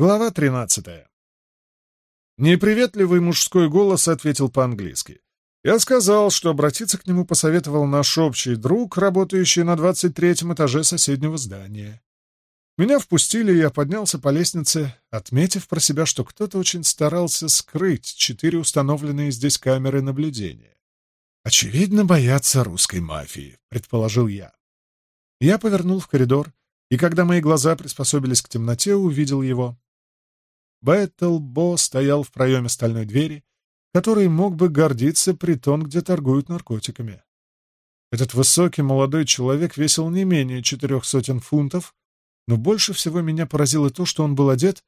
Глава 13. Неприветливый мужской голос ответил по-английски. Я сказал, что обратиться к нему посоветовал наш общий друг, работающий на 23 этаже соседнего здания. Меня впустили, и я поднялся по лестнице, отметив про себя, что кто-то очень старался скрыть четыре установленные здесь камеры наблюдения. «Очевидно, боятся русской мафии», — предположил я. Я повернул в коридор, и когда мои глаза приспособились к темноте, увидел его. Бэттл стоял в проеме стальной двери, который мог бы гордиться притон, где торгуют наркотиками. Этот высокий молодой человек весил не менее четырех сотен фунтов, но больше всего меня поразило то, что он был одет,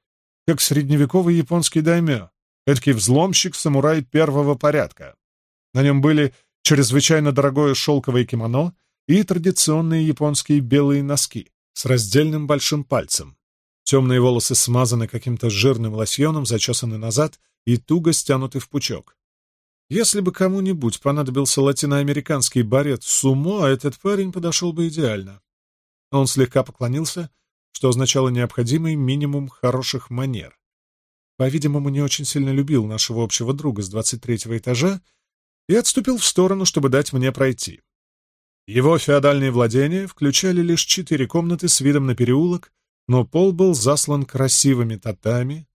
как средневековый японский даймё, эдакий взломщик-самурай первого порядка. На нем были чрезвычайно дорогое шелковое кимоно и традиционные японские белые носки с раздельным большим пальцем, Темные волосы смазаны каким-то жирным лосьоном, зачесаны назад и туго стянуты в пучок. Если бы кому-нибудь понадобился латиноамериканский борец сумо, а этот парень подошел бы идеально. Он слегка поклонился, что означало необходимый минимум хороших манер. По-видимому, не очень сильно любил нашего общего друга с 23 этажа и отступил в сторону, чтобы дать мне пройти. Его феодальные владения включали лишь четыре комнаты с видом на переулок, но пол был заслан красивыми татами,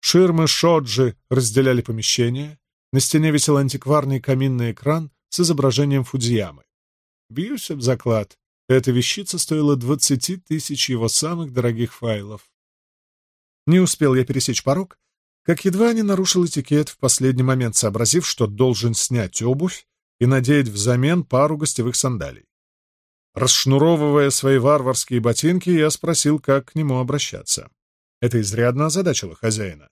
ширмы Шоджи разделяли помещение, на стене висел антикварный каминный экран с изображением Фудзиямы. Бьюсь об заклад, эта вещица стоила 20 тысяч его самых дорогих файлов. Не успел я пересечь порог, как едва не нарушил этикет, в последний момент сообразив, что должен снять обувь и надеть взамен пару гостевых сандалий. Расшнуровывая свои варварские ботинки, я спросил, как к нему обращаться. Это изрядно озадачило хозяина.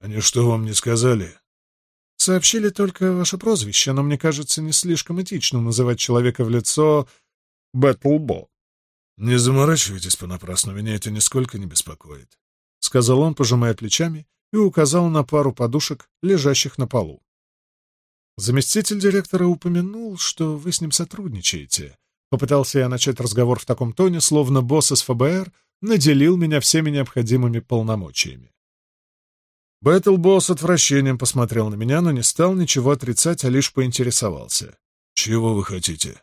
«Они что вам не сказали?» «Сообщили только ваше прозвище, но мне кажется не слишком этично называть человека в лицо Бэтлбо». «Не заморачивайтесь понапрасну, меня это нисколько не беспокоит», — сказал он, пожимая плечами, и указал на пару подушек, лежащих на полу. Заместитель директора упомянул, что вы с ним сотрудничаете, Попытался я начать разговор в таком тоне, словно босс из ФБР наделил меня всеми необходимыми полномочиями. Бэтлбосс отвращением посмотрел на меня, но не стал ничего отрицать, а лишь поинтересовался. «Чего вы хотите?»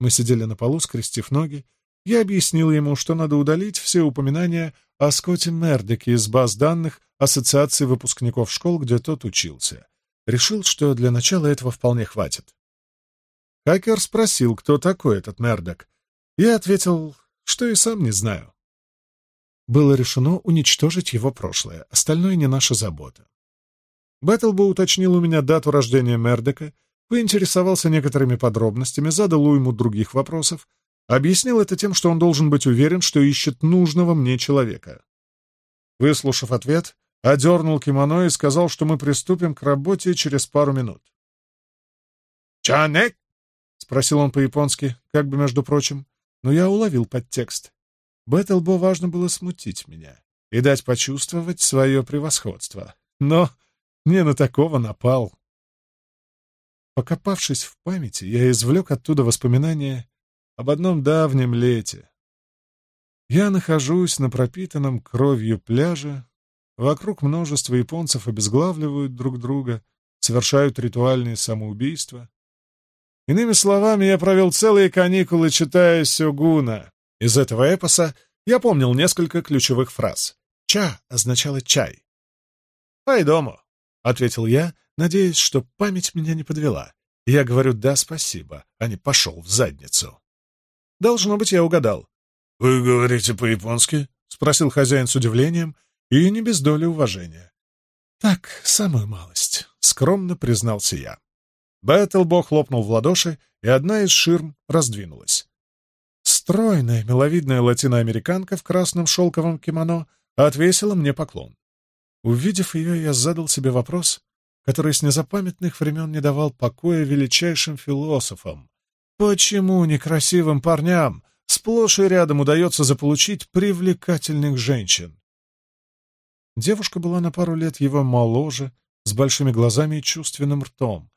Мы сидели на полу, скрестив ноги. Я объяснил ему, что надо удалить все упоминания о Скотте Мердике из баз данных Ассоциации выпускников школ, где тот учился. Решил, что для начала этого вполне хватит. Хакер спросил, кто такой этот Мердок. Я ответил, что и сам не знаю. Было решено уничтожить его прошлое, остальное не наша забота. Бэтлбо уточнил у меня дату рождения Мердока, поинтересовался некоторыми подробностями, задал ему других вопросов, объяснил это тем, что он должен быть уверен, что ищет нужного мне человека. Выслушав ответ, одернул кимоно и сказал, что мы приступим к работе через пару минут. «Чанек!» — спросил он по-японски, как бы между прочим, но я уловил подтекст. Бэттлбо важно было смутить меня и дать почувствовать свое превосходство. Но не на такого напал. Покопавшись в памяти, я извлек оттуда воспоминания об одном давнем лете. Я нахожусь на пропитанном кровью пляже, вокруг множество японцев обезглавливают друг друга, совершают ритуальные самоубийства. Иными словами, я провел целые каникулы, читая Сёгуна. Из этого эпоса я помнил несколько ключевых фраз. «Ча» означало «чай». «Пойдому», — ответил я, надеясь, что память меня не подвела. Я говорю «да, спасибо», а не «пошел в задницу». Должно быть, я угадал. «Вы говорите по-японски?» — спросил хозяин с удивлением и не без доли уважения. «Так, самую малость», — скромно признался я. Бэтл хлопнул в ладоши, и одна из ширм раздвинулась. Стройная, миловидная латиноамериканка в красном шелковом кимоно отвесила мне поклон. Увидев ее, я задал себе вопрос, который с незапамятных времен не давал покоя величайшим философам. Почему некрасивым парням сплошь и рядом удается заполучить привлекательных женщин? Девушка была на пару лет его моложе, с большими глазами и чувственным ртом,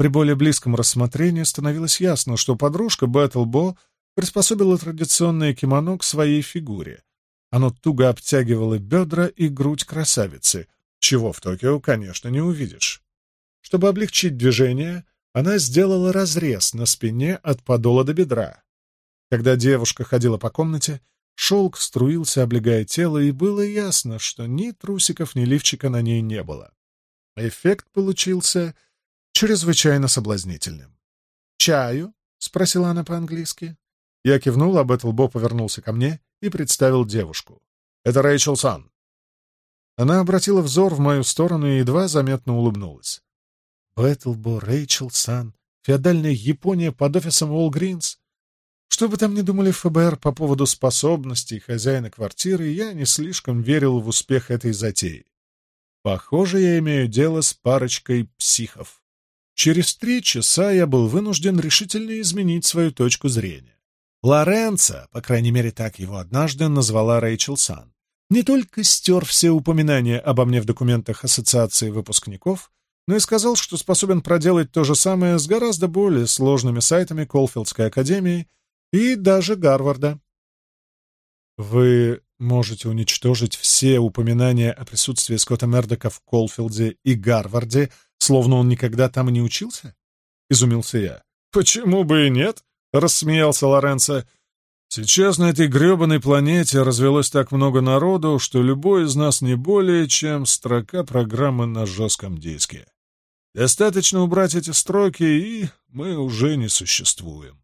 при более близком рассмотрении становилось ясно, что подружка Бэттлбо приспособила традиционное кимоно к своей фигуре. Оно туго обтягивало бедра и грудь красавицы, чего в Токио, конечно, не увидишь. Чтобы облегчить движение, она сделала разрез на спине от подола до бедра. Когда девушка ходила по комнате, шелк струился, облегая тело, и было ясно, что ни трусиков, ни лифчика на ней не было. Эффект получился — чрезвычайно соблазнительным. «Чаю?» — спросила она по-английски. Я кивнул, а Бэттлбо повернулся ко мне и представил девушку. «Это Рэйчел Сан». Она обратила взор в мою сторону и едва заметно улыбнулась. «Бэттлбо, Рэйчел Сан, феодальная Япония под офисом Walgreens?» Что бы там ни думали ФБР по поводу способностей хозяина квартиры, я не слишком верил в успех этой затеи. Похоже, я имею дело с парочкой психов. Через три часа я был вынужден решительно изменить свою точку зрения. Лоренцо, по крайней мере так его однажды назвала Рэйчел Сан, не только стер все упоминания обо мне в документах Ассоциации выпускников, но и сказал, что способен проделать то же самое с гораздо более сложными сайтами Колфилдской академии и даже Гарварда. Вы можете уничтожить все упоминания о присутствии Скотта Мердока в Колфилде и Гарварде — словно он никогда там и не учился? Изумился я. Почему бы и нет? Рассмеялся Лоренцо. Сейчас на этой гребаной планете развелось так много народу, что любой из нас не более, чем строка программы на жестком диске. Достаточно убрать эти строки, и мы уже не существуем.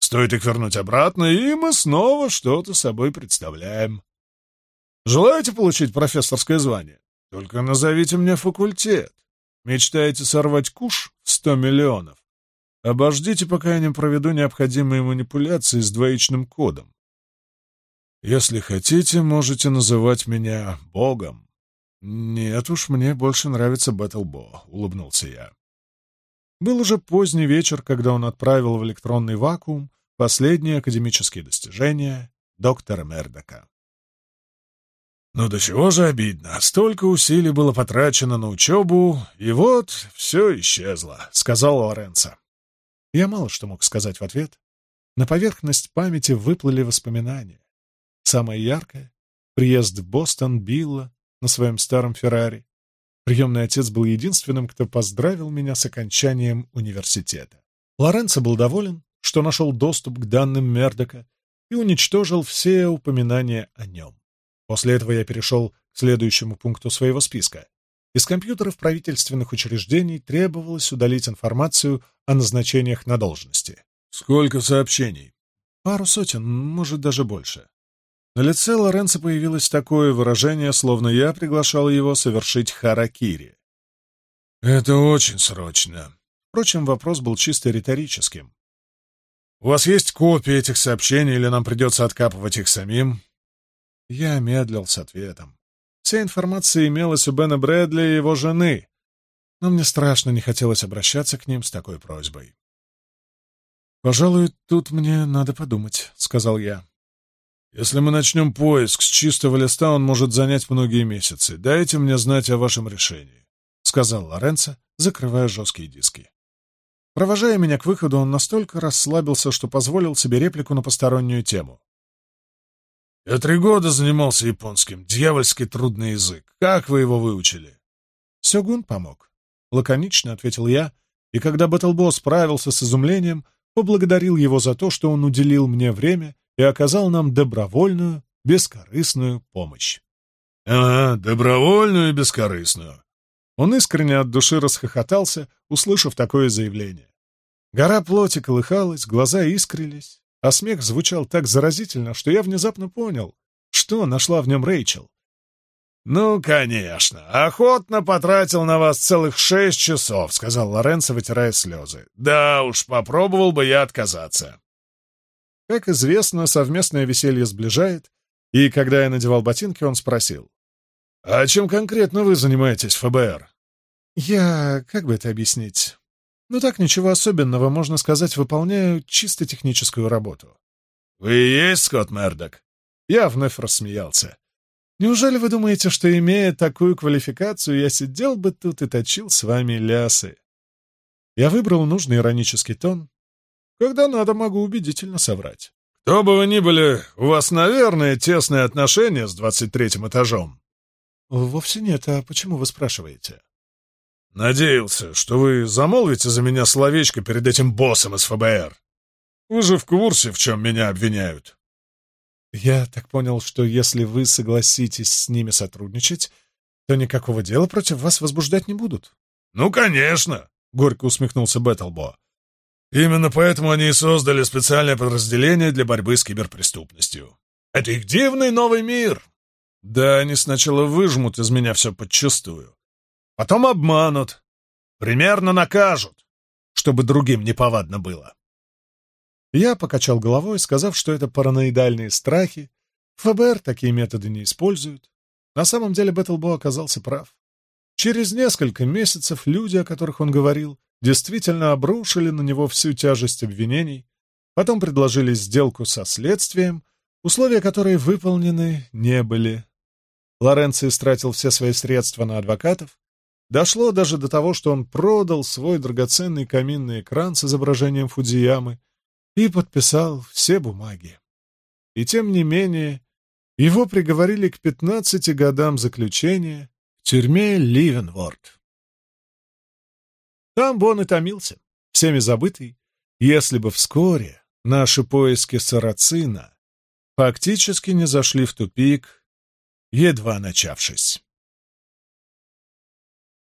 Стоит их вернуть обратно, и мы снова что-то собой представляем. Желаете получить профессорское звание? Только назовите мне факультет. Мечтаете сорвать куш в сто миллионов? Обождите, пока я не проведу необходимые манипуляции с двоичным кодом. Если хотите, можете называть меня Богом. Нет уж, мне больше нравится Бэттлбо, — улыбнулся я. Был уже поздний вечер, когда он отправил в электронный вакуум последние академические достижения доктора Мердока. Ну Но до чего же обидно. Столько усилий было потрачено на учебу, и вот все исчезло», — сказал Лоренцо. Я мало что мог сказать в ответ. На поверхность памяти выплыли воспоминания. Самое яркое — приезд в Бостон Билла на своем старом Феррари. Приемный отец был единственным, кто поздравил меня с окончанием университета. Лоренцо был доволен, что нашел доступ к данным Мердока и уничтожил все упоминания о нем. После этого я перешел к следующему пункту своего списка. Из компьютеров правительственных учреждений требовалось удалить информацию о назначениях на должности. «Сколько сообщений?» «Пару сотен, может, даже больше». На лице Лоренцо появилось такое выражение, словно я приглашал его совершить харакири. «Это очень срочно». Впрочем, вопрос был чисто риторическим. «У вас есть копии этих сообщений, или нам придется откапывать их самим?» Я медлил с ответом. Вся информация имелась у Бена Брэдли и его жены, но мне страшно не хотелось обращаться к ним с такой просьбой. «Пожалуй, тут мне надо подумать», — сказал я. «Если мы начнем поиск с чистого листа, он может занять многие месяцы. Дайте мне знать о вашем решении», — сказал Лоренцо, закрывая жесткие диски. Провожая меня к выходу, он настолько расслабился, что позволил себе реплику на постороннюю тему. Я три года занимался японским, дьявольски трудный язык. Как вы его выучили?» «Сёгун помог», — лаконично ответил я, и когда Батлбо справился с изумлением, поблагодарил его за то, что он уделил мне время и оказал нам добровольную, бескорыстную помощь. Ага, добровольную и бескорыстную!» Он искренне от души расхохотался, услышав такое заявление. Гора плоти колыхалась, глаза искрились а смех звучал так заразительно, что я внезапно понял, что нашла в нем Рэйчел. «Ну, конечно, охотно потратил на вас целых шесть часов», — сказал Лоренцо, вытирая слезы. «Да уж, попробовал бы я отказаться». Как известно, совместное веселье сближает, и когда я надевал ботинки, он спросил. «А чем конкретно вы занимаетесь, ФБР?» «Я... как бы это объяснить?» Но так ничего особенного, можно сказать, выполняю чисто техническую работу. «Вы и есть Скотт Мердок?» Я вновь рассмеялся. «Неужели вы думаете, что, имея такую квалификацию, я сидел бы тут и точил с вами лясы?» Я выбрал нужный иронический тон. «Когда надо, могу убедительно соврать». «Кто бы вы ни были, у вас, наверное, тесные отношения с двадцать третьим этажом». «Вовсе нет, а почему вы спрашиваете?» Надеялся, что вы замолвите за меня словечко перед этим боссом из ФБР. Вы же в курсе, в чем меня обвиняют. Я так понял, что если вы согласитесь с ними сотрудничать, то никакого дела против вас возбуждать не будут. Ну, конечно, горько усмехнулся Бэттлбо. Именно поэтому они и создали специальное подразделение для борьбы с киберпреступностью. Это их дивный новый мир. Да, они сначала выжмут из меня все подчистую а потом обманут, примерно накажут, чтобы другим неповадно было. Я покачал головой, сказав, что это параноидальные страхи. ФБР такие методы не используют. На самом деле Бэттлбо оказался прав. Через несколько месяцев люди, о которых он говорил, действительно обрушили на него всю тяжесть обвинений, потом предложили сделку со следствием, условия которой выполнены не были. Лоренцо истратил все свои средства на адвокатов, Дошло даже до того, что он продал свой драгоценный каминный экран с изображением Фудзиямы и подписал все бумаги. И тем не менее, его приговорили к 15 годам заключения в тюрьме Ливенворд. Там бы он и томился, всеми забытый, если бы вскоре наши поиски сарацина фактически не зашли в тупик, едва начавшись.